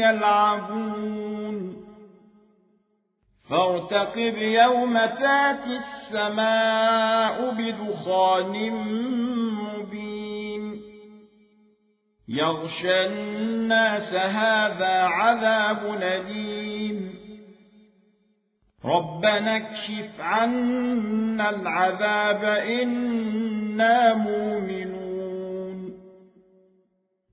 يلعبون. فارتقب يوم تاتي السماء بدخان مبين. يغشى الناس هذا عذاب نديم ربنا اكشف عنا العذاب إنا مؤمنون.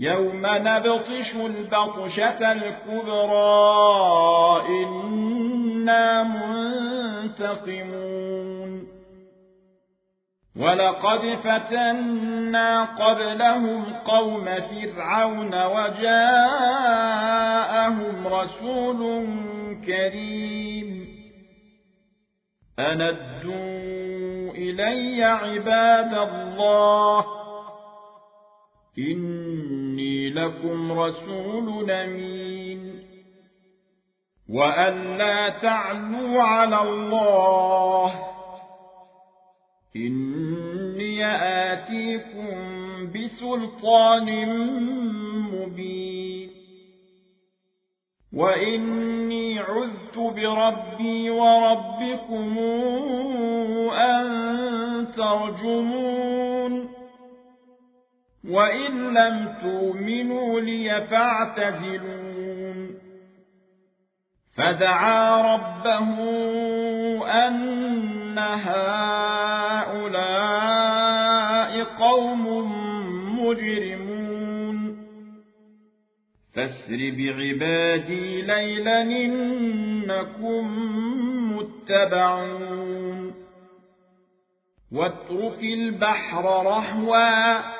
يوم نبطش البطشة الكبرى إنا منتقمون ولقد فتنا قبلهم قوم فرعون وجاءهم رسول كريم أندوا إلي عباد الله لكم رسول أمين. وأن لا تعلوا على الله. إني آتيكم بسلطان مبين. وإني عذت بربي وربكم أن ترجمون. وإن لم تؤمنوا لي فاعتزلون فدعا ربه أن هؤلاء قوم مجرمون فاسر بعبادي ليلا إنكم متبعون واترك البحر رهوا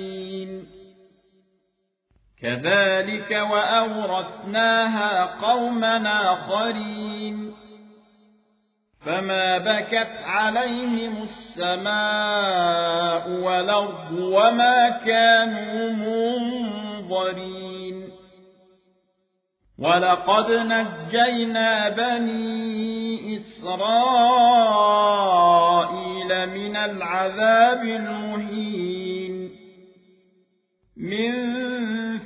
كذلك وأورثناها قوما آخرين. فما بكت عليهم السماء والأرض وما كانوا منظرين. ولقد نجينا بني إسرائيل من العذاب المهين. من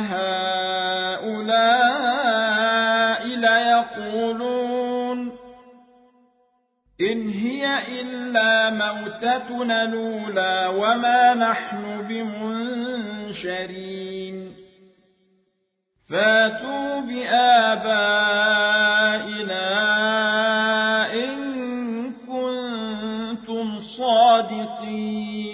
هؤلاء ليقولون إن هي إلا موتتنا الأولى وما نحن بمنشرين. فاتوا بآبائنا إن كنتم صادقين.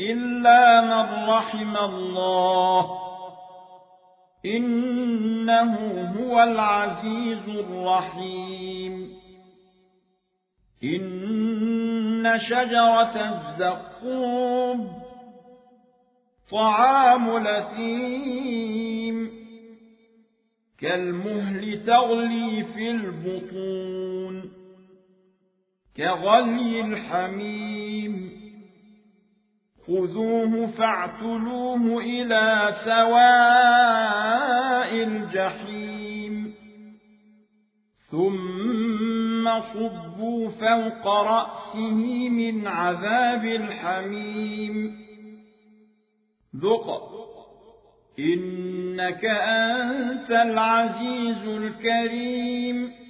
إلا من رحم الله. إنه هو العزيز الرحيم. إن شجرة الزقوم طعام لثيم. كالمهل تغلي في البطون. كغلي الحميم خذوه فاعتلوه إلى سواء الجحيم. ثم صبوا فوق رأسه من عذاب الحميم. ذق إنك أنت العزيز الكريم.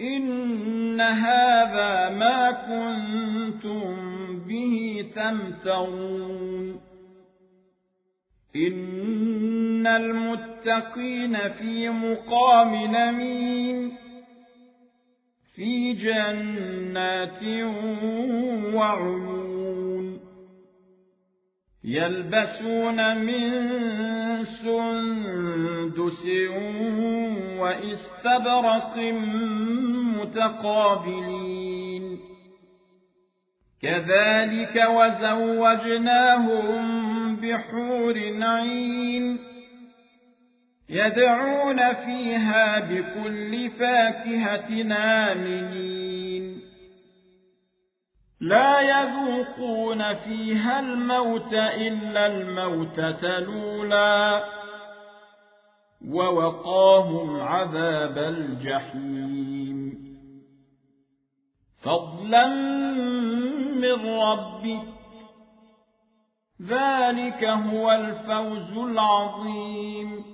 إن هذا ما كنتم به تمترون إن المتقين في مقام نمين في جنات وعيون يلبسون من سندس واستبرق متقابلين. كذلك وزوجناهم بحور عين يدعون فيها بكل فاكهة آمنين. لا يذوقون فيها الموت إلا الموتة الأولى. ووقاهم عذاب الجحيم. فضلا من ربك. ذلك هو الفوز العظيم.